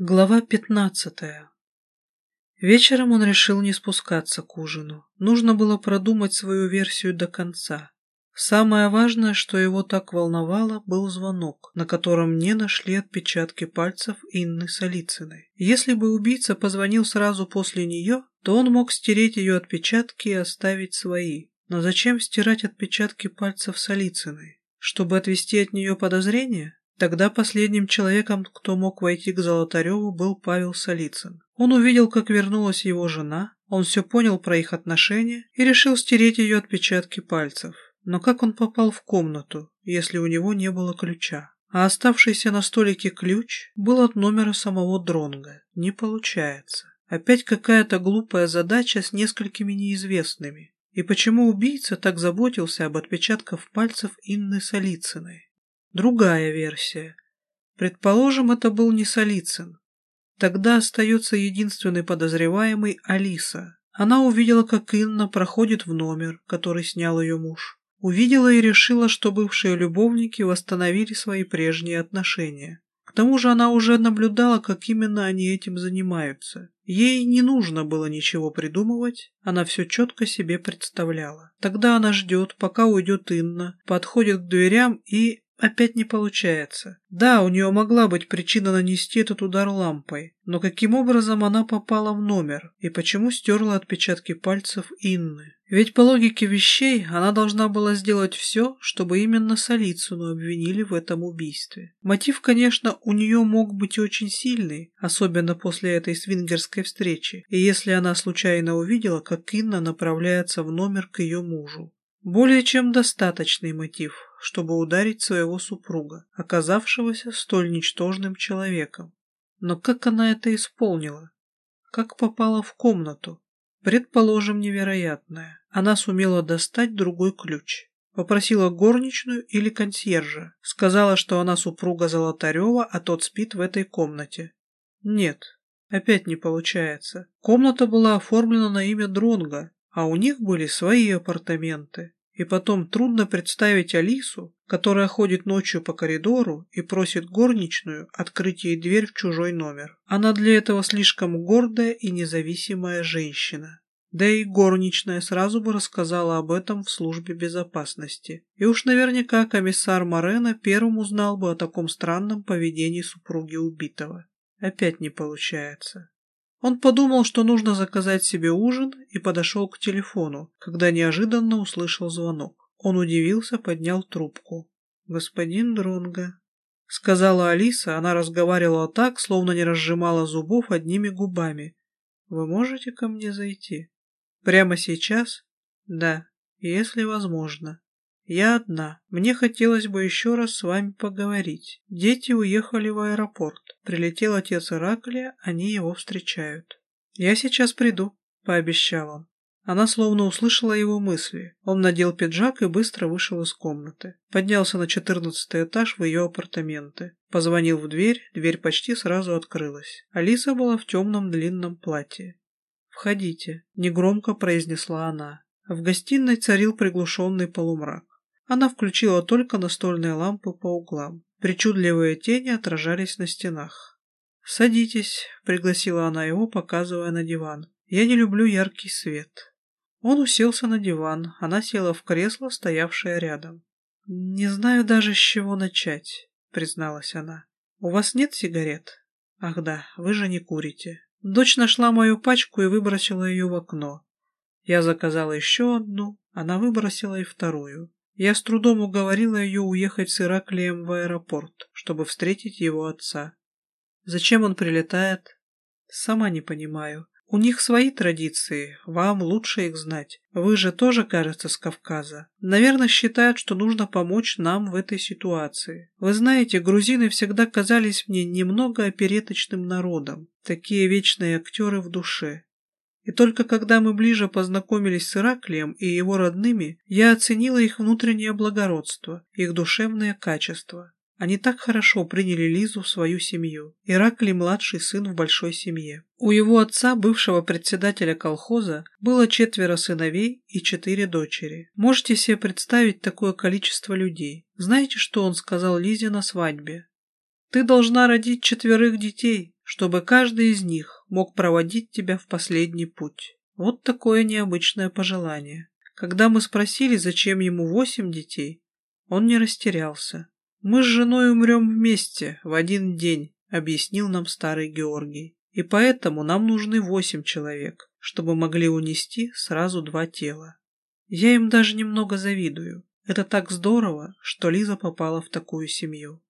Глава пятнадцатая Вечером он решил не спускаться к ужину. Нужно было продумать свою версию до конца. Самое важное, что его так волновало, был звонок, на котором не нашли отпечатки пальцев Инны Солицыной. Если бы убийца позвонил сразу после нее, то он мог стереть ее отпечатки и оставить свои. Но зачем стирать отпечатки пальцев Солицыной? Чтобы отвести от нее подозрения? Тогда последним человеком, кто мог войти к Золотареву, был Павел Солицын. Он увидел, как вернулась его жена, он все понял про их отношения и решил стереть ее отпечатки пальцев. Но как он попал в комнату, если у него не было ключа? А оставшийся на столике ключ был от номера самого Дронга. Не получается. Опять какая-то глупая задача с несколькими неизвестными. И почему убийца так заботился об отпечатках пальцев Инны Солицыной? Другая версия. Предположим, это был не Солицын. Тогда остается единственный подозреваемый Алиса. Она увидела, как Инна проходит в номер, который снял ее муж. Увидела и решила, что бывшие любовники восстановили свои прежние отношения. К тому же она уже наблюдала, как именно они этим занимаются. Ей не нужно было ничего придумывать, она все четко себе представляла. Тогда она ждет, пока уйдет Инна, подходит к дверям и Опять не получается. Да, у нее могла быть причина нанести этот удар лампой, но каким образом она попала в номер и почему стерла отпечатки пальцев Инны? Ведь по логике вещей она должна была сделать все, чтобы именно Солицыну обвинили в этом убийстве. Мотив, конечно, у нее мог быть очень сильный, особенно после этой свингерской встречи, и если она случайно увидела, как Инна направляется в номер к ее мужу. Более чем достаточный мотив, чтобы ударить своего супруга, оказавшегося столь ничтожным человеком. Но как она это исполнила? Как попала в комнату? Предположим, невероятное. Она сумела достать другой ключ. Попросила горничную или консьержа. Сказала, что она супруга Золотарева, а тот спит в этой комнате. Нет, опять не получается. Комната была оформлена на имя Дронга, а у них были свои апартаменты. И потом трудно представить Алису, которая ходит ночью по коридору и просит горничную открыть ей дверь в чужой номер. Она для этого слишком гордая и независимая женщина. Да и горничная сразу бы рассказала об этом в службе безопасности. И уж наверняка комиссар Морено первым узнал бы о таком странном поведении супруги убитого. Опять не получается. Он подумал, что нужно заказать себе ужин и подошел к телефону, когда неожиданно услышал звонок. Он удивился, поднял трубку. «Господин Дронго», — сказала Алиса, она разговаривала так, словно не разжимала зубов одними губами. «Вы можете ко мне зайти?» «Прямо сейчас?» «Да, если возможно». «Я одна. Мне хотелось бы еще раз с вами поговорить. Дети уехали в аэропорт. Прилетел отец Ираклия, они его встречают». «Я сейчас приду», — пообещал он. Она словно услышала его мысли. Он надел пиджак и быстро вышел из комнаты. Поднялся на четырнадцатый этаж в ее апартаменты. Позвонил в дверь, дверь почти сразу открылась. Алиса была в темном длинном платье. «Входите», — негромко произнесла она. В гостиной царил приглушенный полумрак. Она включила только настольные лампы по углам. Причудливые тени отражались на стенах. «Садитесь», — пригласила она его, показывая на диван. «Я не люблю яркий свет». Он уселся на диван, она села в кресло, стоявшее рядом. «Не знаю даже, с чего начать», — призналась она. «У вас нет сигарет?» «Ах да, вы же не курите». Дочь нашла мою пачку и выбросила ее в окно. Я заказала еще одну, она выбросила и вторую. Я с трудом уговорила ее уехать с Ираклием в аэропорт, чтобы встретить его отца. Зачем он прилетает? Сама не понимаю. У них свои традиции, вам лучше их знать. Вы же тоже, кажется, с Кавказа. Наверное, считают, что нужно помочь нам в этой ситуации. Вы знаете, грузины всегда казались мне немного опереточным народом. Такие вечные актеры в душе. И только когда мы ближе познакомились с Ираклием и его родными, я оценила их внутреннее благородство, их душевные качества. Они так хорошо приняли Лизу в свою семью. Ираклий – младший сын в большой семье. У его отца, бывшего председателя колхоза, было четверо сыновей и четыре дочери. Можете себе представить такое количество людей. Знаете, что он сказал Лизе на свадьбе? «Ты должна родить четверых детей, чтобы каждый из них мог проводить тебя в последний путь. Вот такое необычное пожелание. Когда мы спросили, зачем ему восемь детей, он не растерялся. «Мы с женой умрем вместе, в один день», — объяснил нам старый Георгий. «И поэтому нам нужны восемь человек, чтобы могли унести сразу два тела. Я им даже немного завидую. Это так здорово, что Лиза попала в такую семью.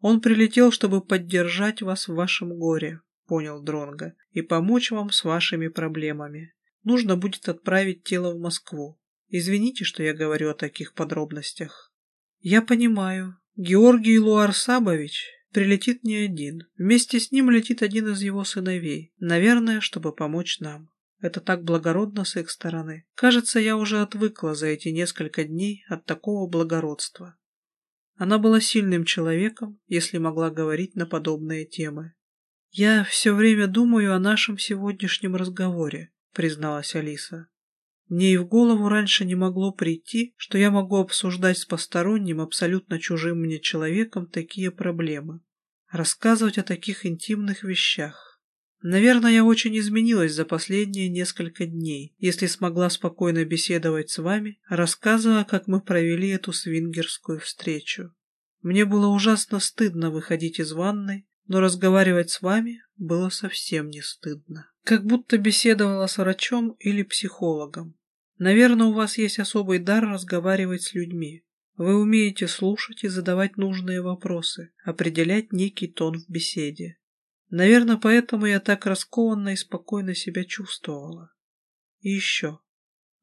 Он прилетел, чтобы поддержать вас в вашем горе, понял Дронга, и помочь вам с вашими проблемами. Нужно будет отправить тело в Москву. Извините, что я говорю о таких подробностях. Я понимаю. Георгий Луарсабович прилетит не один. Вместе с ним летит один из его сыновей. Наверное, чтобы помочь нам. Это так благородно с их стороны. Кажется, я уже отвыкла за эти несколько дней от такого благородства. Она была сильным человеком, если могла говорить на подобные темы. «Я все время думаю о нашем сегодняшнем разговоре», — призналась Алиса. Мне и в голову раньше не могло прийти, что я могу обсуждать с посторонним, абсолютно чужим мне человеком такие проблемы, рассказывать о таких интимных вещах. Наверное, я очень изменилась за последние несколько дней, если смогла спокойно беседовать с вами, рассказывая, как мы провели эту свингерскую встречу. Мне было ужасно стыдно выходить из ванной, но разговаривать с вами было совсем не стыдно. Как будто беседовала с врачом или психологом. Наверное, у вас есть особый дар разговаривать с людьми. Вы умеете слушать и задавать нужные вопросы, определять некий тон в беседе. Наверное, поэтому я так раскованно и спокойно себя чувствовала. И еще.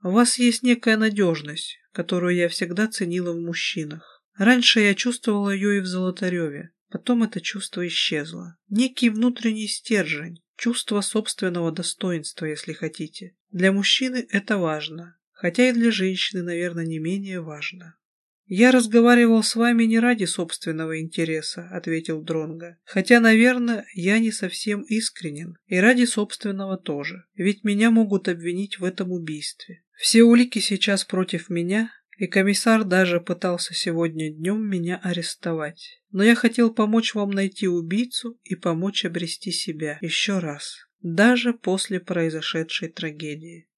У вас есть некая надежность, которую я всегда ценила в мужчинах. Раньше я чувствовала ее и в Золотареве, потом это чувство исчезло. Некий внутренний стержень, Чувство собственного достоинства, если хотите. Для мужчины это важно, хотя и для женщины, наверное, не менее важно. «Я разговаривал с вами не ради собственного интереса», — ответил Дронга. «Хотя, наверное, я не совсем искренен, и ради собственного тоже, ведь меня могут обвинить в этом убийстве. Все улики сейчас против меня, и комиссар даже пытался сегодня днем меня арестовать. Но я хотел помочь вам найти убийцу и помочь обрести себя еще раз, даже после произошедшей трагедии.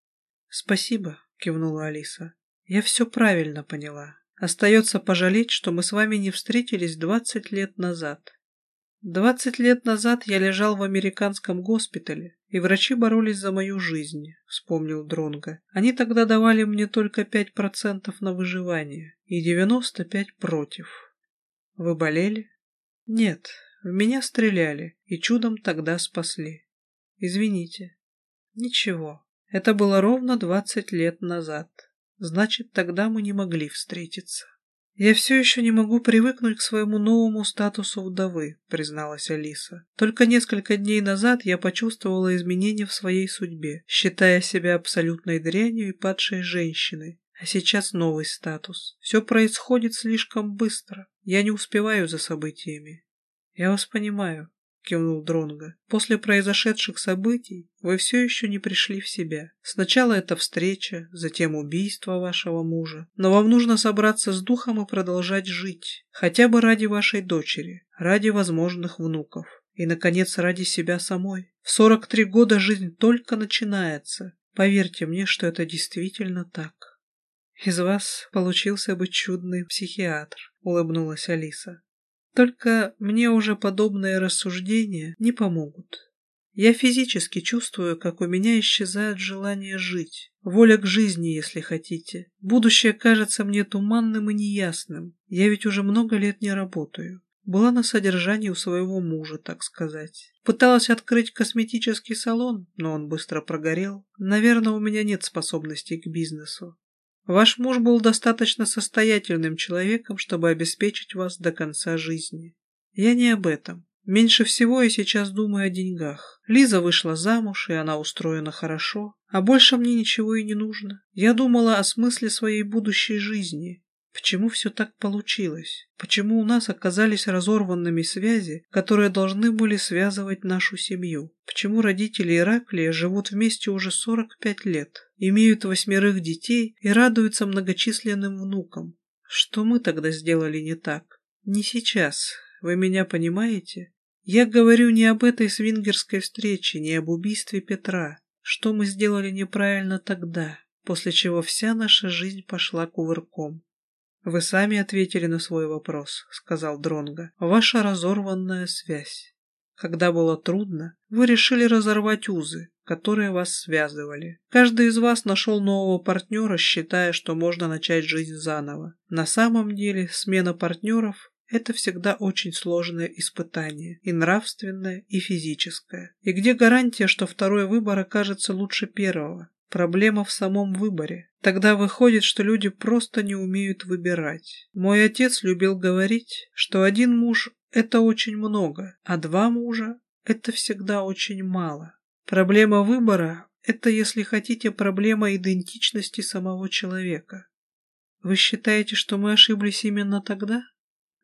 «Спасибо», — кивнула Алиса. «Я все правильно поняла. Остается пожалеть, что мы с вами не встретились двадцать лет назад. Двадцать лет назад я лежал в американском госпитале, и врачи боролись за мою жизнь, вспомнил Дронга. Они тогда давали мне только пять процентов на выживание и девяносто пять против. Вы болели? Нет, в меня стреляли и чудом тогда спасли. Извините. Ничего. Это было ровно двадцать лет назад. Значит, тогда мы не могли встретиться. «Я все еще не могу привыкнуть к своему новому статусу вдовы», — призналась Алиса. «Только несколько дней назад я почувствовала изменения в своей судьбе, считая себя абсолютной дрянью и падшей женщиной. А сейчас новый статус. Все происходит слишком быстро. Я не успеваю за событиями». «Я вас понимаю», кивнул Дронга. После произошедших событий вы все еще не пришли в себя. Сначала эта встреча, затем убийство вашего мужа. Но вам нужно собраться с духом и продолжать жить. Хотя бы ради вашей дочери, ради возможных внуков. И, наконец, ради себя самой. В 43 года жизнь только начинается. Поверьте мне, что это действительно так. Из вас получился бы чудный психиатр, улыбнулась Алиса. Только мне уже подобные рассуждения не помогут. Я физически чувствую, как у меня исчезает желание жить, воля к жизни, если хотите. Будущее кажется мне туманным и неясным. Я ведь уже много лет не работаю. Была на содержании у своего мужа, так сказать. Пыталась открыть косметический салон, но он быстро прогорел. Наверное, у меня нет способностей к бизнесу. Ваш муж был достаточно состоятельным человеком, чтобы обеспечить вас до конца жизни. Я не об этом. Меньше всего я сейчас думаю о деньгах. Лиза вышла замуж, и она устроена хорошо, а больше мне ничего и не нужно. Я думала о смысле своей будущей жизни, Почему все так получилось? Почему у нас оказались разорванными связи, которые должны были связывать нашу семью? Почему родители Ираклия живут вместе уже 45 лет, имеют восьмерых детей и радуются многочисленным внукам? Что мы тогда сделали не так? Не сейчас, вы меня понимаете? Я говорю не об этой свингерской встрече, не об убийстве Петра. Что мы сделали неправильно тогда, после чего вся наша жизнь пошла кувырком? Вы сами ответили на свой вопрос, сказал Дронга. Ваша разорванная связь. Когда было трудно, вы решили разорвать узы, которые вас связывали. Каждый из вас нашел нового партнера, считая, что можно начать жизнь заново. На самом деле, смена партнеров – это всегда очень сложное испытание, и нравственное, и физическое. И где гарантия, что второй выбор окажется лучше первого? Проблема в самом выборе. Тогда выходит, что люди просто не умеют выбирать. Мой отец любил говорить, что один муж это очень много, а два мужа – это всегда очень мало. Проблема выбора – это, если хотите, проблема идентичности самого человека. Вы считаете, что мы ошиблись именно тогда?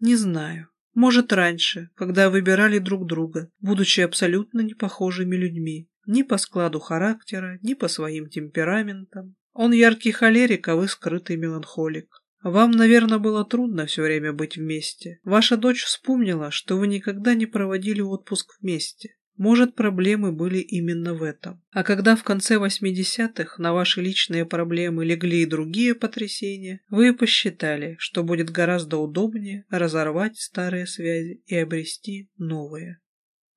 Не знаю. Может, раньше, когда выбирали друг друга, будучи абсолютно непохожими людьми. Ни по складу характера, ни по своим темпераментам. Он яркий холерик, а вы скрытый меланхолик. Вам, наверное, было трудно все время быть вместе. Ваша дочь вспомнила, что вы никогда не проводили отпуск вместе. Может, проблемы были именно в этом. А когда в конце 80-х на ваши личные проблемы легли и другие потрясения, вы посчитали, что будет гораздо удобнее разорвать старые связи и обрести новые.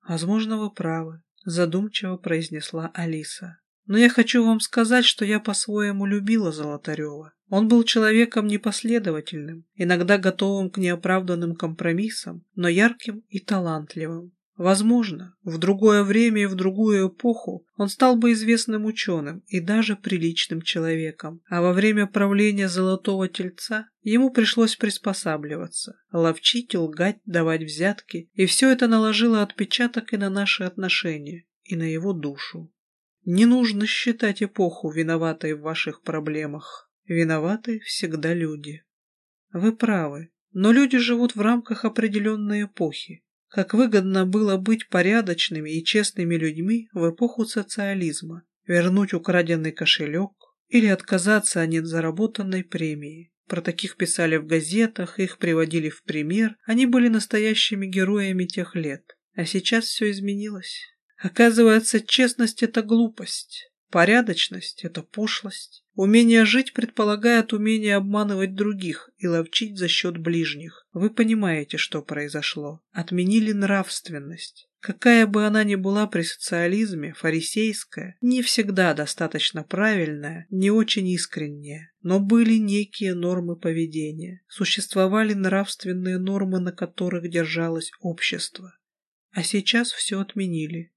Возможно, вы правы, задумчиво произнесла Алиса. Но я хочу вам сказать, что я по-своему любила Золотарева. Он был человеком непоследовательным, иногда готовым к неоправданным компромиссам, но ярким и талантливым. Возможно, в другое время и в другую эпоху он стал бы известным ученым и даже приличным человеком, а во время правления Золотого Тельца ему пришлось приспосабливаться, ловчить, лгать, давать взятки, и все это наложило отпечаток и на наши отношения, и на его душу. Не нужно считать эпоху виноватой в ваших проблемах. Виноваты всегда люди. Вы правы, но люди живут в рамках определенной эпохи. Как выгодно было быть порядочными и честными людьми в эпоху социализма, вернуть украденный кошелек или отказаться от заработанной премии. Про таких писали в газетах, их приводили в пример, они были настоящими героями тех лет. А сейчас все изменилось. Оказывается, честность – это глупость, порядочность – это пошлость. Умение жить предполагает умение обманывать других и ловчить за счет ближних. Вы понимаете, что произошло. Отменили нравственность. Какая бы она ни была при социализме, фарисейская, не всегда достаточно правильная, не очень искренняя. Но были некие нормы поведения. Существовали нравственные нормы, на которых держалось общество. А сейчас все отменили.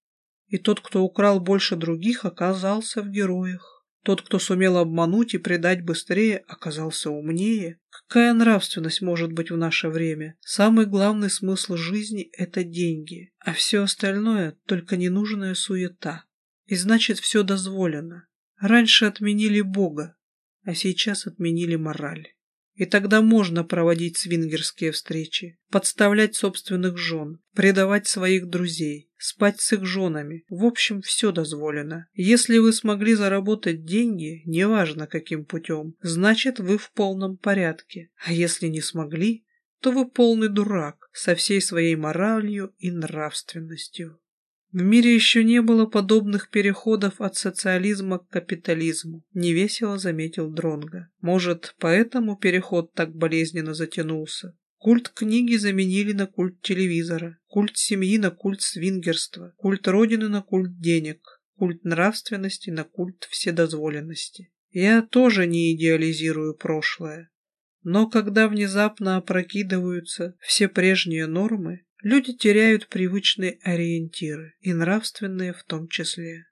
И тот, кто украл больше других, оказался в героях. Тот, кто сумел обмануть и предать быстрее, оказался умнее. Какая нравственность может быть в наше время? Самый главный смысл жизни – это деньги, а все остальное – только ненужная суета. И значит, все дозволено. Раньше отменили Бога, а сейчас отменили мораль. И тогда можно проводить свингерские встречи, подставлять собственных жен, предавать своих друзей, спать с их женами. В общем, все дозволено. Если вы смогли заработать деньги, неважно каким путем, значит вы в полном порядке. А если не смогли, то вы полный дурак со всей своей моралью и нравственностью. В мире еще не было подобных переходов от социализма к капитализму, невесело заметил Дронга. Может, поэтому переход так болезненно затянулся? Культ книги заменили на культ телевизора, культ семьи на культ свингерства, культ родины на культ денег, культ нравственности на культ вседозволенности. Я тоже не идеализирую прошлое. Но когда внезапно опрокидываются все прежние нормы, Люди теряют привычные ориентиры, и нравственные в том числе.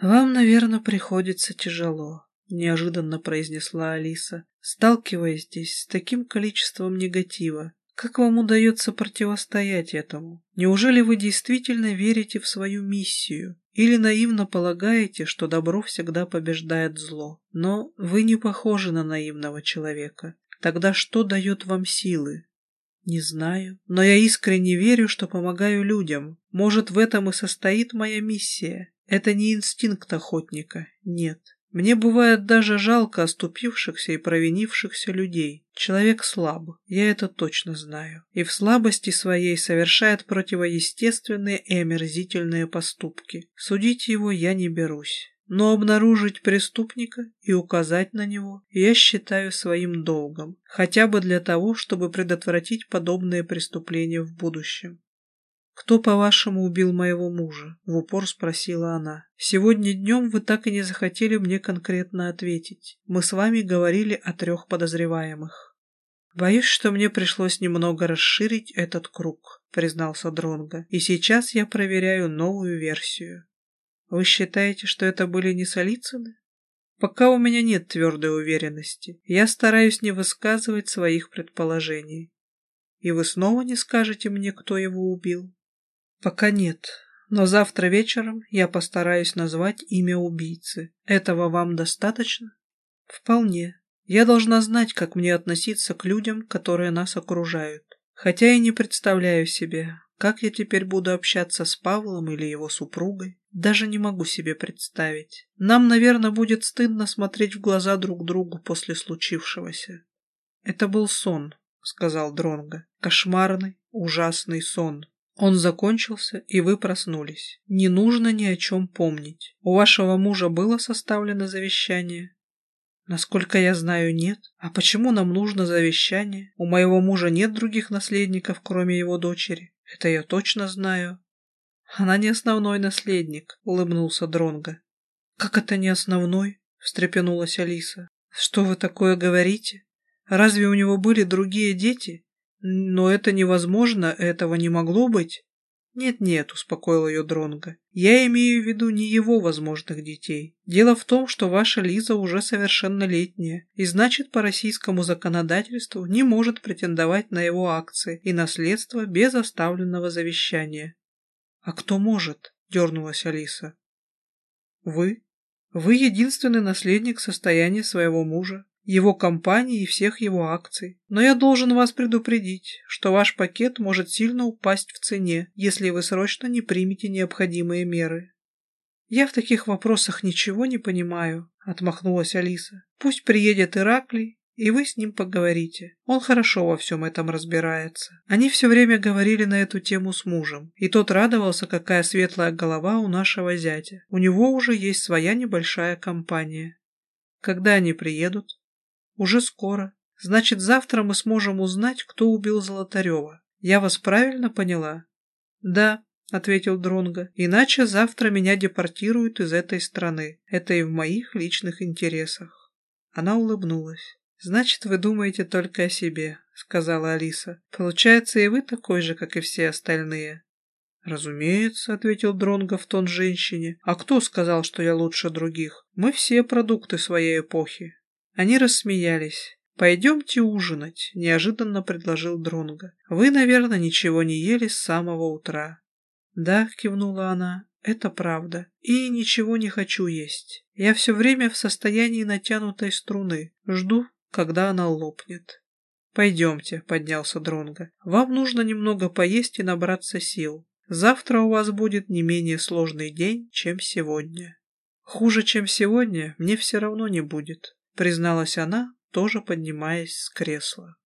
«Вам, наверное, приходится тяжело», — неожиданно произнесла Алиса, сталкиваясь здесь с таким количеством негатива. «Как вам удается противостоять этому? Неужели вы действительно верите в свою миссию? Или наивно полагаете, что добро всегда побеждает зло? Но вы не похожи на наивного человека. Тогда что дает вам силы? Не знаю, но я искренне верю, что помогаю людям. Может, в этом и состоит моя миссия. Это не инстинкт охотника. Нет. Мне бывает даже жалко оступившихся и провинившихся людей. Человек слаб, я это точно знаю, и в слабости своей совершает противоестественные и омерзительные поступки. Судить его я не берусь. Но обнаружить преступника и указать на него я считаю своим долгом, хотя бы для того, чтобы предотвратить подобные преступления в будущем. «Кто, по-вашему, убил моего мужа?» — в упор спросила она. «Сегодня днем вы так и не захотели мне конкретно ответить. Мы с вами говорили о трех подозреваемых». «Боюсь, что мне пришлось немного расширить этот круг», — признался Дронго. «И сейчас я проверяю новую версию». «Вы считаете, что это были не Солицыны?» «Пока у меня нет твердой уверенности. Я стараюсь не высказывать своих предположений». «И вы снова не скажете мне, кто его убил?» Пока нет, но завтра вечером я постараюсь назвать имя убийцы. Этого вам достаточно? Вполне. Я должна знать, как мне относиться к людям, которые нас окружают. Хотя и не представляю себе, как я теперь буду общаться с Павлом или его супругой. Даже не могу себе представить. Нам, наверное, будет стыдно смотреть в глаза друг другу после случившегося. Это был сон, сказал Дронго. Кошмарный, ужасный сон. Он закончился, и вы проснулись. Не нужно ни о чем помнить. У вашего мужа было составлено завещание? Насколько я знаю, нет. А почему нам нужно завещание? У моего мужа нет других наследников, кроме его дочери. Это я точно знаю. Она не основной наследник, улыбнулся Дронго. Как это не основной? встрепенулась Алиса. Что вы такое говорите? Разве у него были другие дети? Но это невозможно, этого не могло быть. «Нет-нет», — успокоил ее Дронго, — «я имею в виду не его возможных детей. Дело в том, что ваша Лиза уже совершеннолетняя, и значит, по российскому законодательству не может претендовать на его акции и наследство без оставленного завещания». «А кто может?» — дернулась Алиса. «Вы. Вы единственный наследник состояния своего мужа его компании и всех его акций. Но я должен вас предупредить, что ваш пакет может сильно упасть в цене, если вы срочно не примете необходимые меры. «Я в таких вопросах ничего не понимаю», — отмахнулась Алиса. «Пусть приедет Ираклий, и вы с ним поговорите. Он хорошо во всем этом разбирается». Они все время говорили на эту тему с мужем, и тот радовался, какая светлая голова у нашего зятя. У него уже есть своя небольшая компания. Когда они приедут? Уже скоро. Значит, завтра мы сможем узнать, кто убил Золотарева. Я вас правильно поняла? Да, ответил Дронго. Иначе завтра меня депортируют из этой страны. Это и в моих личных интересах. Она улыбнулась. «Значит, вы думаете только о себе», — сказала Алиса. «Получается, и вы такой же, как и все остальные». «Разумеется», — ответил Дронго в тон женщине. «А кто сказал, что я лучше других? Мы все продукты своей эпохи». Они рассмеялись. «Пойдемте ужинать», — неожиданно предложил Дронго. «Вы, наверное, ничего не ели с самого утра». «Да», — кивнула она, — «это правда. И ничего не хочу есть. Я все время в состоянии натянутой струны. Жду, когда она лопнет». «Пойдемте», — поднялся Дронго. «Вам нужно немного поесть и набраться сил. Завтра у вас будет не менее сложный день, чем сегодня». «Хуже, чем сегодня, мне все равно не будет», призналась она, тоже поднимаясь с кресла.